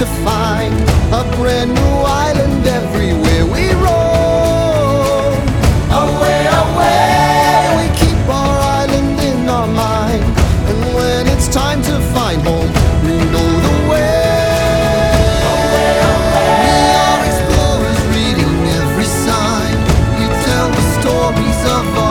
to find a brand new island everywhere we roam. Away, away, we keep our island in our mind, and when it's time to find home, we know the way. Away, away. We are explorers, reading every sign. We tell the stories of our